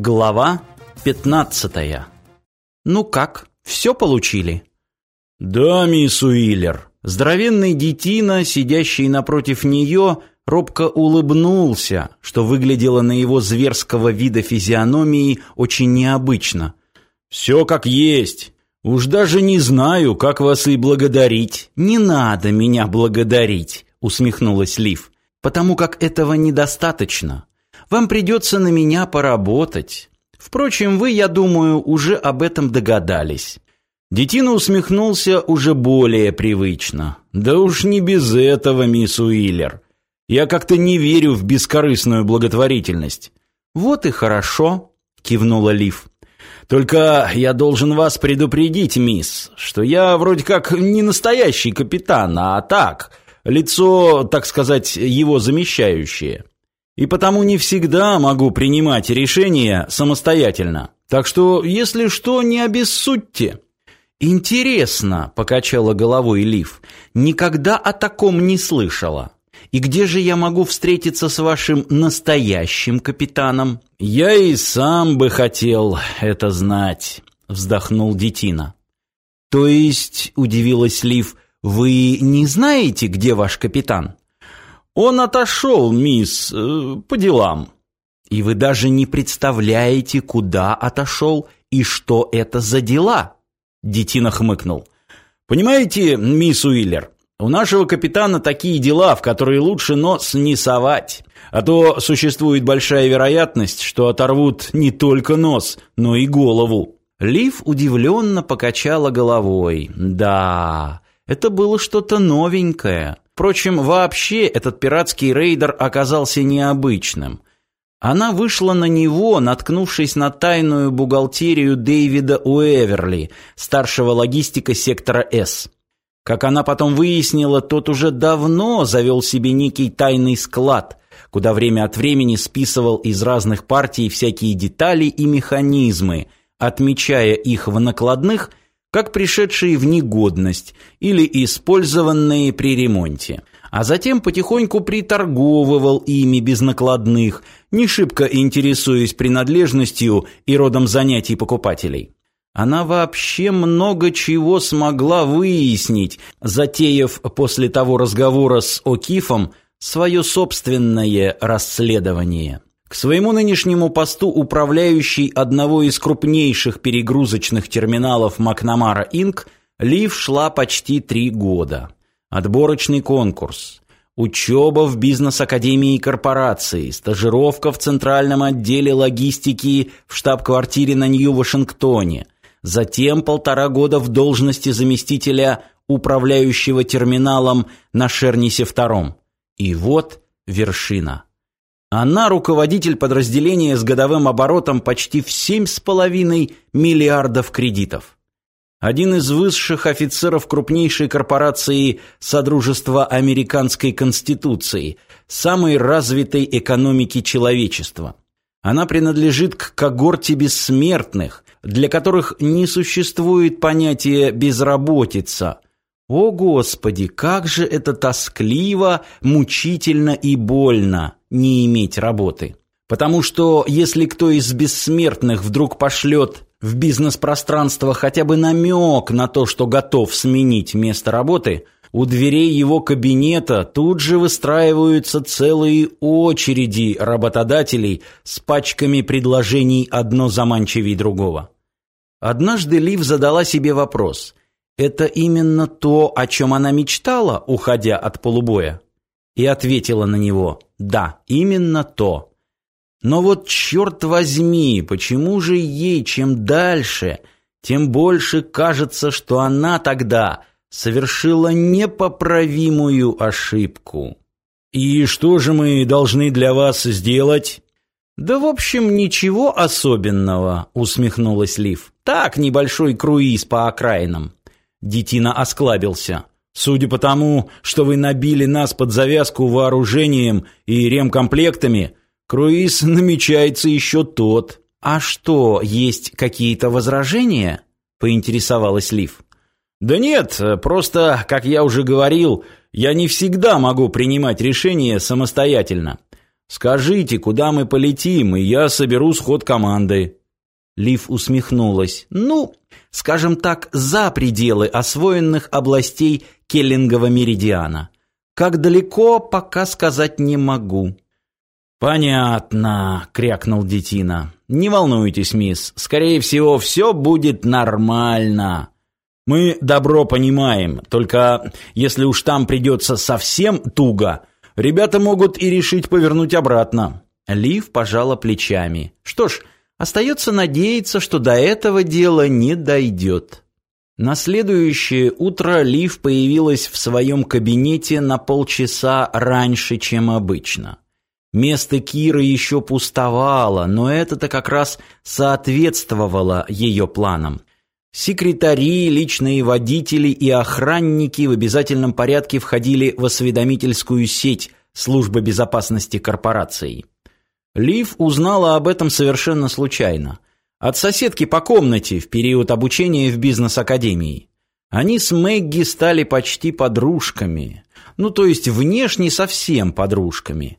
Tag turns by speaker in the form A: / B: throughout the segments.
A: Глава 15. Ну как, все получили?
B: Да, мисс Уиллер.
A: Здоровенный детина, сидящий напротив нее, робко улыбнулся, что выглядело на его зверского вида физиономии очень необычно.
B: Все как есть. Уж даже не знаю, как вас и благодарить.
A: Не надо меня благодарить, усмехнулась Лив, потому как этого недостаточно. Вам придется на меня поработать. Впрочем, вы, я думаю, уже об этом догадались.
B: Детина усмехнулся уже более привычно. Да уж не без этого, мисс Уиллер. Я как-то не верю в бескорыстную благотворительность.
A: Вот и хорошо, кивнула Лив.
B: Только я должен вас предупредить, мисс, что я вроде как не настоящий капитан, а так, лицо, так сказать, его замещающее и потому не всегда могу принимать решения самостоятельно. Так что, если что, не обессудьте».
A: «Интересно», — покачала головой Лив, — «никогда о таком не слышала. И где же я могу встретиться с вашим настоящим капитаном?»
B: «Я и сам бы хотел это знать», — вздохнул Детина.
A: «То есть», — удивилась Лив, — «вы не знаете, где ваш капитан?»
B: Он отошел, мисс, э, по делам.
A: И вы даже не представляете, куда отошел и что это за дела?
B: Детина хмыкнул. Понимаете, мисс Уиллер, у нашего капитана такие дела, в которые лучше нос не совать. А то существует большая вероятность, что оторвут не только нос, но и голову.
A: Лив удивленно покачала головой. Да, это было что-то новенькое. Впрочем, вообще этот пиратский рейдер оказался необычным. Она вышла на него, наткнувшись на тайную бухгалтерию Дэвида Уэверли, старшего логистика сектора С. Как она потом выяснила, тот уже давно завел себе некий тайный склад, куда время от времени списывал из разных партий всякие детали и механизмы, отмечая их в накладных – как пришедшие в негодность или использованные при ремонте, а затем потихоньку приторговывал ими без накладных, не шибко интересуясь принадлежностью и родом занятий покупателей. Она вообще много чего смогла выяснить, затеяв после того разговора с Окифом свое собственное расследование. К своему нынешнему посту управляющий одного из крупнейших перегрузочных терминалов Макнамара Инк Лив шла почти три года. Отборочный конкурс, учеба в бизнес-академии корпорации, стажировка в центральном отделе логистики в штаб-квартире на Нью-Вашингтоне, затем полтора года в должности заместителя управляющего терминалом на Шернисе-2. И вот вершина. Она руководитель подразделения с годовым оборотом почти в 7,5 миллиардов кредитов. Один из высших офицеров крупнейшей корпорации Содружества Американской Конституции, самой развитой экономики человечества. Она принадлежит к когорте бессмертных, для которых не существует понятия «безработица», о, Господи, как же это тоскливо, мучительно и больно не иметь работы. Потому что если кто из бессмертных вдруг пошлет в бизнес-пространство хотя бы намек на то, что готов сменить место работы, у дверей его кабинета тут же выстраиваются целые очереди работодателей с пачками предложений одно заманчивее другого. Однажды Лив задала себе вопрос – это именно то, о чем она мечтала, уходя от полубоя? И ответила на него «Да, именно то». Но вот черт возьми, почему же ей чем дальше, тем больше кажется, что она тогда совершила непоправимую ошибку.
B: «И что же мы должны для вас сделать?»
A: «Да, в общем, ничего особенного», — усмехнулась Лив. «Так, небольшой круиз по окраинам».
B: Детина осклабился. Судя по тому, что вы набили нас под завязку вооружением и ремкомплектами, круиз намечается еще тот.
A: А что, есть какие-то возражения? поинтересовалась Лив.
B: Да нет, просто, как я уже говорил, я не всегда могу принимать решения самостоятельно. Скажите, куда мы полетим, и я соберу сход команды».
A: Лив усмехнулась. «Ну, скажем так, за пределы освоенных областей Келлингова меридиана. Как далеко, пока сказать не могу».
B: «Понятно», — крякнул Детина. «Не волнуйтесь, мисс, скорее всего, все будет нормально. Мы добро понимаем, только если уж там придется совсем туго, ребята могут и решить повернуть обратно».
A: Лив пожала плечами. «Что ж, остается надеяться, что до этого дела не дойдет». На следующее утро Лив появилась в своем кабинете на полчаса раньше, чем обычно. Место Киры еще пустовало, но это-то как раз соответствовало ее планам. Секретари, личные водители и охранники в обязательном порядке входили в осведомительскую сеть службы безопасности корпорации. Лив узнала об этом совершенно случайно. От соседки по комнате в период обучения в бизнес-академии. Они с Мэгги стали почти подружками. Ну, то есть внешне совсем подружками.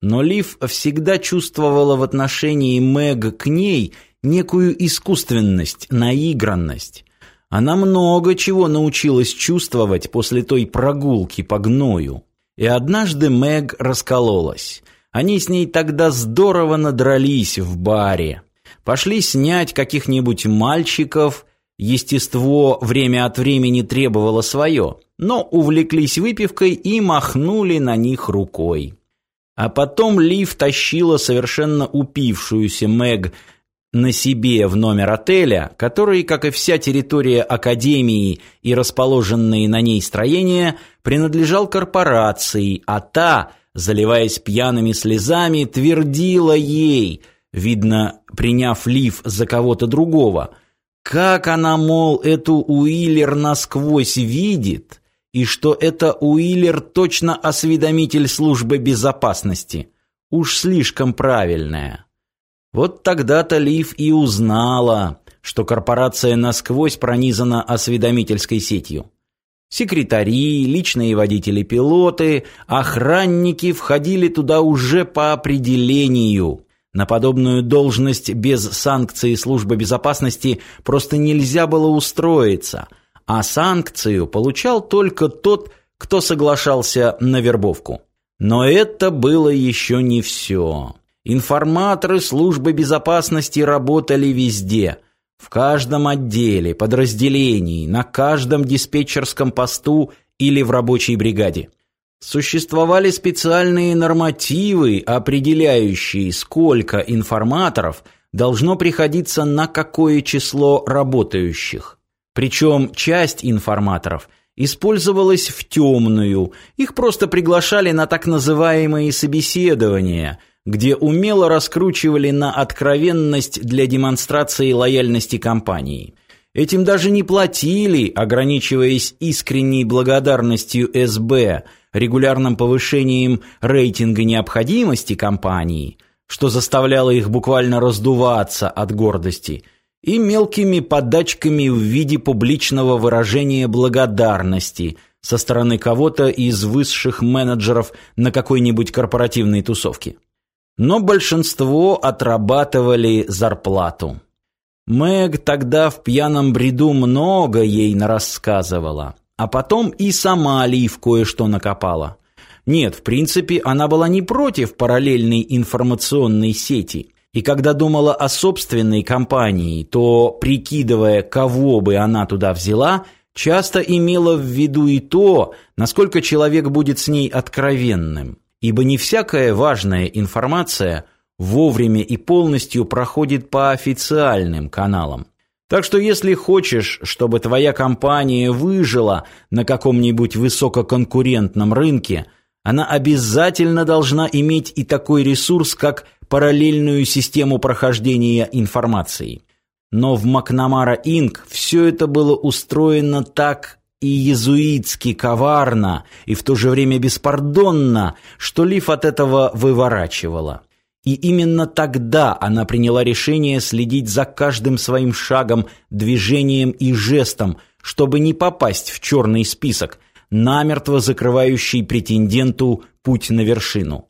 A: Но Лив всегда чувствовала в отношении Мэг к ней некую искусственность, наигранность. Она много чего научилась чувствовать после той прогулки по гною. И однажды Мэг раскололась. Они с ней тогда здорово надрались в баре. Пошли снять каких-нибудь мальчиков. Естество время от времени требовало свое, но увлеклись выпивкой и махнули на них рукой. А потом Лив тащила совершенно упившуюся Мэг на себе в номер отеля, который, как и вся территория академии и расположенные на ней строения, принадлежал корпорации, а та, заливаясь пьяными слезами, твердила ей, видно, приняв Лив за кого-то другого, как она, мол, эту Уиллер насквозь видит, и что это Уиллер точно осведомитель службы безопасности. Уж слишком правильная. Вот тогда-то Лив и узнала, что корпорация насквозь пронизана осведомительской сетью. Секретари, личные водители-пилоты, охранники входили туда уже по определению. На подобную должность без санкции службы безопасности просто нельзя было устроиться – а санкцию получал только тот, кто соглашался на вербовку. Но это было еще не все. Информаторы службы безопасности работали везде, в каждом отделе, подразделении, на каждом диспетчерском посту или в рабочей бригаде. Существовали специальные нормативы, определяющие, сколько информаторов должно приходиться на какое число работающих. Причем часть информаторов использовалась в темную, их просто приглашали на так называемые собеседования, где умело раскручивали на откровенность для демонстрации лояльности компании. Этим даже не платили, ограничиваясь искренней благодарностью СБ, регулярным повышением рейтинга необходимости компании, что заставляло их буквально раздуваться от гордости – и мелкими подачками в виде публичного выражения благодарности со стороны кого-то из высших менеджеров на какой-нибудь корпоративной тусовке. Но большинство отрабатывали зарплату. Мэг тогда в пьяном бреду много ей нарассказывала, а потом и сама Лив кое-что накопала. Нет, в принципе, она была не против параллельной информационной сети – и когда думала о собственной компании, то, прикидывая, кого бы она туда взяла, часто имела в виду и то, насколько человек будет с ней откровенным. Ибо не всякая важная информация вовремя и полностью проходит по официальным каналам. Так что если хочешь, чтобы твоя компания выжила на каком-нибудь высококонкурентном рынке, она обязательно должна иметь и такой ресурс, как параллельную систему прохождения информации. Но в Макнамара Инк все это было устроено так и езуитски коварно, и в то же время беспардонно, что Лив от этого выворачивала. И именно тогда она приняла решение следить за каждым своим шагом, движением и жестом, чтобы не попасть в черный список, намертво закрывающий претенденту путь на вершину.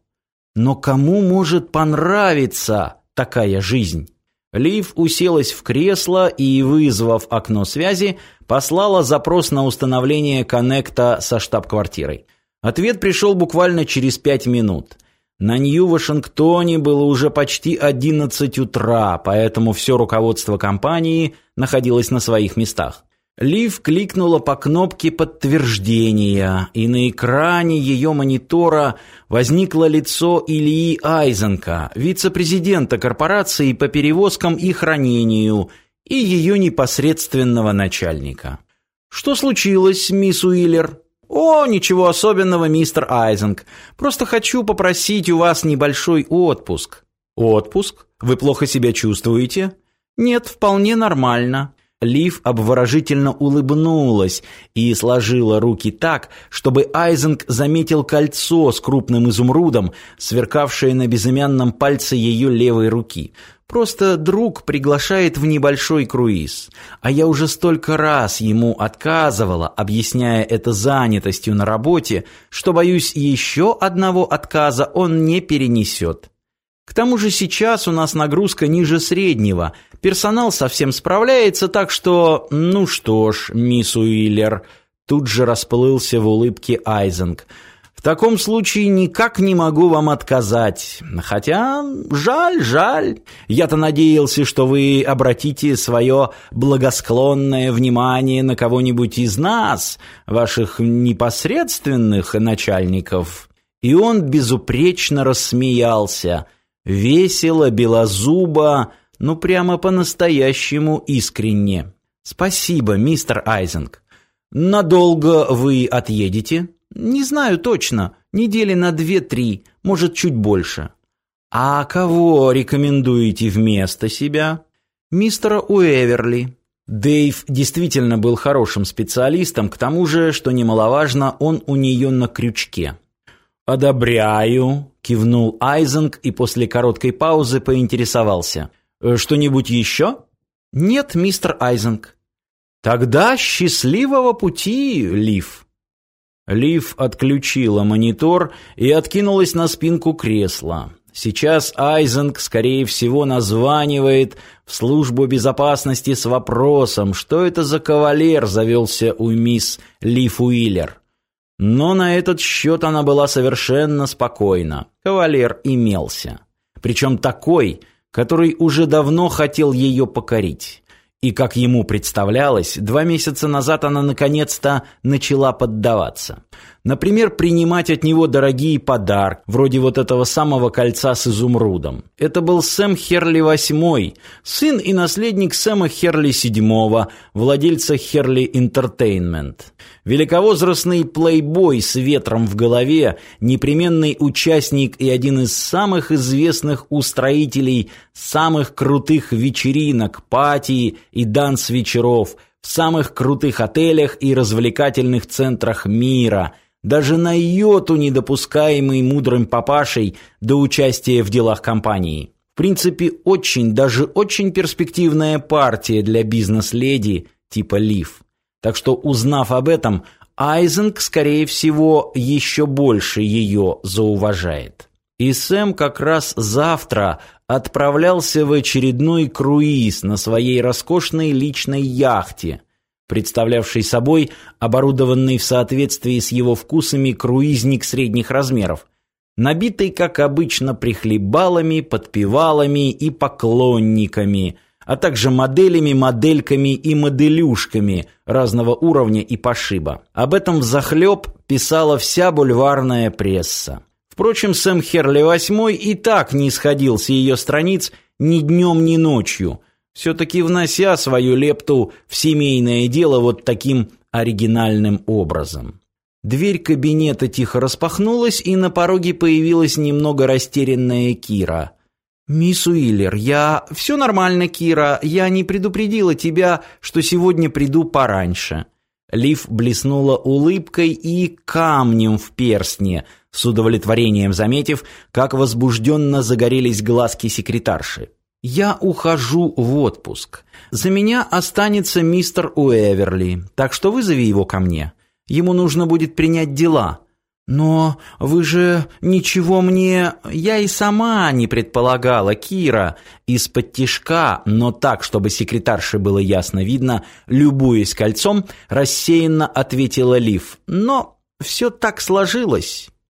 A: Но кому может понравиться такая жизнь? Лив уселась в кресло и, вызвав окно связи, послала запрос на установление коннекта со штаб-квартирой. Ответ пришел буквально через пять минут. На Нью-Вашингтоне было уже почти 11 утра, поэтому все руководство компании находилось на своих местах. Лив кликнула по кнопке подтверждения, и на экране ее монитора возникло лицо Ильи Айзенка, вице-президента корпорации по перевозкам и хранению, и ее непосредственного начальника. «Что случилось, мисс Уиллер?» «О, ничего особенного, мистер Айзенк. Просто хочу попросить у вас небольшой отпуск». «Отпуск? Вы плохо себя чувствуете?» «Нет, вполне нормально. Лив обворожительно улыбнулась и сложила руки так, чтобы Айзенг заметил кольцо с крупным изумрудом, сверкавшее на безымянном пальце ее левой руки. Просто друг приглашает в небольшой круиз. А я уже столько раз ему отказывала, объясняя это занятостью на работе, что, боюсь, еще одного отказа он не перенесет. К тому же сейчас у нас нагрузка ниже среднего. Персонал совсем справляется, так что... Ну что ж, мисс Уиллер, тут же расплылся в улыбке Айзенг. В таком случае никак не могу вам отказать. Хотя, жаль, жаль. Я-то надеялся, что вы обратите свое благосклонное внимание на кого-нибудь из нас, ваших непосредственных начальников. И он безупречно рассмеялся – Весело, белозубо, ну прямо по-настоящему искренне. Спасибо, мистер Айзенг. Надолго вы отъедете? Не знаю точно. Недели на две-три, может, чуть больше. А кого рекомендуете вместо себя? Мистера Уэверли. Дэйв действительно был хорошим специалистом, к тому же, что немаловажно, он у нее на крючке. «Одобряю», — кивнул Айзенг и после короткой паузы поинтересовался. «Э, «Что-нибудь еще?» «Нет, мистер Айзенг». «Тогда счастливого пути, Лив». Лив отключила монитор и откинулась на спинку кресла. Сейчас Айзенг, скорее всего, названивает в службу безопасности с вопросом, что это за кавалер завелся у мисс Лив Уиллер. Но на этот счет она была совершенно спокойна. Кавалер имелся. Причем такой, который уже давно хотел ее покорить. И, как ему представлялось, два месяца назад она наконец-то начала поддаваться. Например, принимать от него дорогие подарки, вроде вот этого самого кольца с изумрудом. Это был Сэм Херли VIII, сын и наследник Сэма Херли VII, владельца Херли Entertainment. Великовозрастный плейбой с ветром в голове, непременный участник и один из самых известных устроителей самых крутых вечеринок, пати и данс-вечеров в самых крутых отелях и развлекательных центрах мира – даже на йоту не допускаемый мудрым папашей до участия в делах компании. В принципе, очень, даже очень перспективная партия для бизнес-леди типа Лив. Так что, узнав об этом, Айзенг, скорее всего, еще больше ее зауважает. И Сэм как раз завтра отправлялся в очередной круиз на своей роскошной личной яхте – представлявший собой оборудованный в соответствии с его вкусами круизник средних размеров, набитый, как обычно, прихлебалами, подпевалами и поклонниками, а также моделями, модельками и моделюшками разного уровня и пошиба. Об этом взахлеб писала вся бульварная пресса. Впрочем, Сэм Херли VIII и так не сходил с ее страниц ни днем, ни ночью – все-таки внося свою лепту в семейное дело вот таким оригинальным образом. Дверь кабинета тихо распахнулась, и на пороге появилась немного растерянная Кира. «Мисс Уиллер, я... Все нормально, Кира. Я не предупредила тебя, что сегодня приду пораньше». Лив блеснула улыбкой и камнем в перстне, с удовлетворением заметив, как возбужденно загорелись глазки секретарши. «Я ухожу в отпуск. За меня останется мистер Уэверли, так что вызови его ко мне. Ему нужно будет принять дела. «Но вы же ничего мне... Я и сама не предполагала, Кира!» Из-под тишка, но так, чтобы секретарше было ясно видно, любуясь кольцом, рассеянно ответила Лив. «Но все так сложилось».